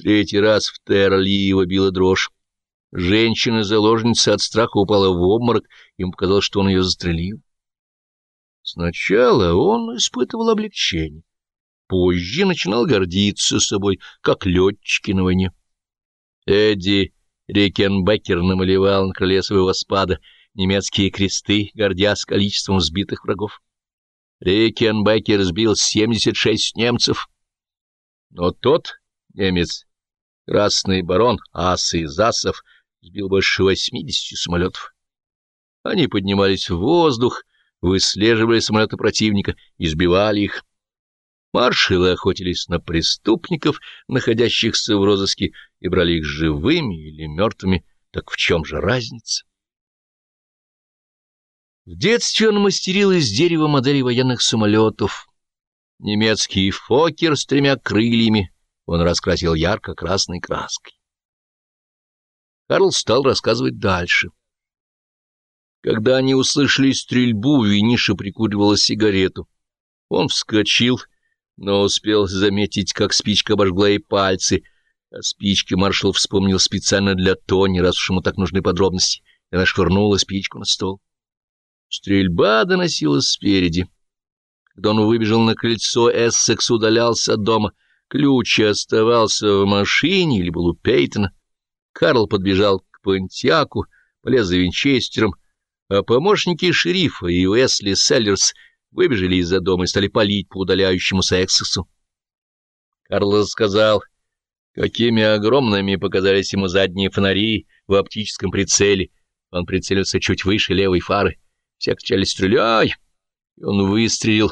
третий раз в Терли его била дрожь. Женщина-заложница от страха упала в обморок, ему показалось, что он ее застрелил. Сначала он испытывал облегчение, позже начинал гордиться собой, как летчики на войне. Эдди Рикенбекер намалевал на крыле своего спада немецкие кресты, гордясь количеством сбитых врагов. Рикенбекер сбил 76 немцев, но тот немец, красный барон Ас из Асов, сбил больше 80 самолетов. Они поднимались в воздух, выслеживали самолеты противника и сбивали их. Маршалы охотились на преступников, находящихся в розыске, и брали их живыми или мертвыми. Так в чем же разница? В детстве он мастерил из дерева модели военных самолетов. Немецкий фокер с тремя крыльями он раскрасил ярко-красной краской. Карл стал рассказывать дальше. Когда они услышали стрельбу, Виниша прикуривала сигарету. Он вскочил, но успел заметить, как спичка обожгла ей пальцы. О спичке маршал вспомнил специально для Тони, раз уж ему так нужны подробности, и она швырнула спичку на стол. Стрельба доносилась спереди. Когда он выбежал на крыльцо, Эссекс удалялся от дома. Ключ оставался в машине или был у Пейтона. Карл подбежал к Понтиаку, полез за винчестером, а помощники шерифа и Уэсли Селлерс выбежали из-за дома и стали палить по удаляющемуся Эксесу. Карл сказал, какими огромными показались ему задние фонари в оптическом прицеле. Он прицелился чуть выше левой фары. Все кричали «Стреляй!» И он выстрелил,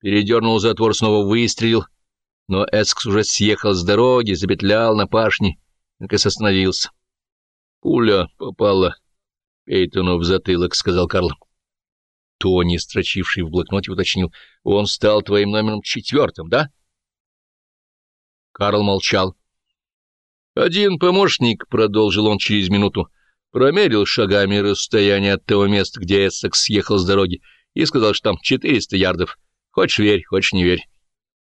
передернул затвор, снова выстрелил. Но Эскс уже съехал с дороги, запетлял на пашне, наконец остановился. Пуля попала Пейтону в затылок, — сказал Карл. Тони, строчивший в блокноте, уточнил. — Он стал твоим номером четвертым, да? Карл молчал. Один помощник, — продолжил он через минуту, — промерил шагами расстояние от того места, где Эссекс съехал с дороги, и сказал, что там четыреста ярдов. Хочешь верь, хочешь не верь.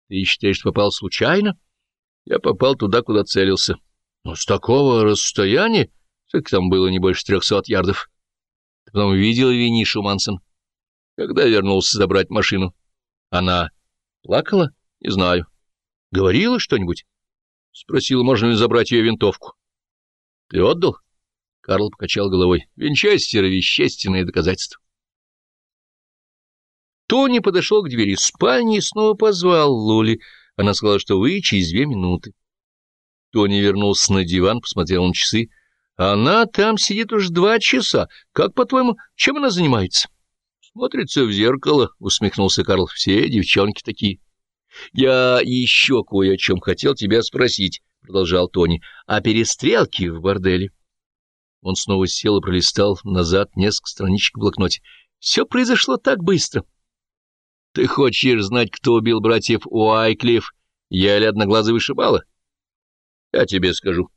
Ты считаешь, что попал случайно? Я попал туда, куда целился. Но с такого расстояния... Сколько там было не больше трехсот ярдов. Ты потом видел Винишу Мансен? Когда вернулся забрать машину? Она плакала? Не знаю. Говорила что-нибудь? Спросила, можно ли забрать ее винтовку. Ты отдал? Карл покачал головой. Винчестер — вещественные доказательства. Тони подошел к двери спальни и снова позвал Лоли. Она сказала, что вы через две минуты. Тони вернулся на диван, посмотрел на часы. Она там сидит уж два часа. Как, по-твоему, чем она занимается? Смотрится в зеркало, — усмехнулся Карл. Все девчонки такие. Я еще кое о чем хотел тебя спросить, — продолжал Тони, — о перестрелке в борделе. Он снова сел и пролистал назад несколько страничек в блокноте. Все произошло так быстро. Ты хочешь знать, кто убил братьев Уайклифф? Или одноглазый вышибала? Я тебе скажу.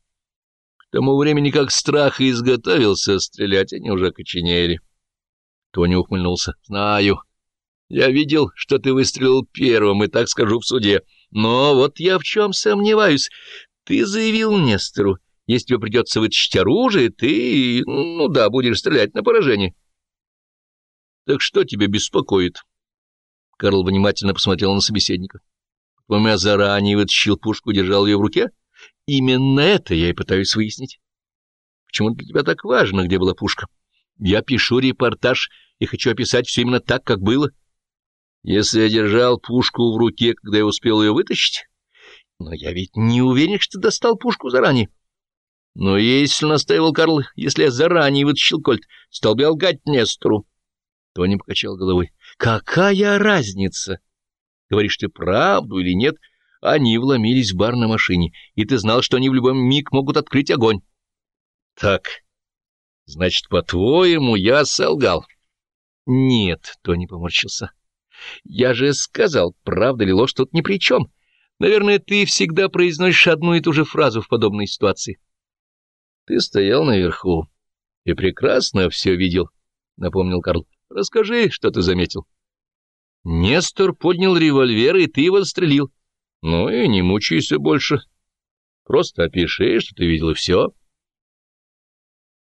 К тому времени, как страх изготовился стрелять, они уже коченели. Тони ухмыльнулся. — Знаю. Я видел, что ты выстрелил первым, и так скажу в суде. Но вот я в чем сомневаюсь. Ты заявил Нестору, если тебе придется вытащить оружие, ты, ну да, будешь стрелять на поражение. — Так что тебя беспокоит? Карл внимательно посмотрел на собеседника. — По-моему, я заранее вытащил пушку, держал ее в руке? — Именно это я и пытаюсь выяснить. Почему для тебя так важно, где была пушка? Я пишу репортаж и хочу описать все именно так, как было. Если я держал пушку в руке, когда я успел ее вытащить... Но я ведь не уверен, что достал пушку заранее. Но если настаивал Карл, если я заранее вытащил кольт, стал бы я лгать Нестору. Тони покачал головой. Какая разница? Говоришь ты правду или нет, они вломились в бар на машине, и ты знал, что они в любой миг могут открыть огонь. Так, значит, по-твоему, я солгал? Нет, Тони поморщился. Я же сказал, правда ли ложь тут ни при чем. Наверное, ты всегда произносишь одну и ту же фразу в подобной ситуации. Ты стоял наверху и прекрасно все видел, — напомнил Карл. Расскажи, что ты заметил. Нестор поднял револьвер, и ты его застрелил. Ну и не мучайся больше. Просто опиши, что ты видел, и все.